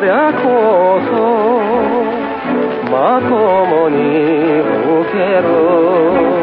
りゃこそまともに受ける。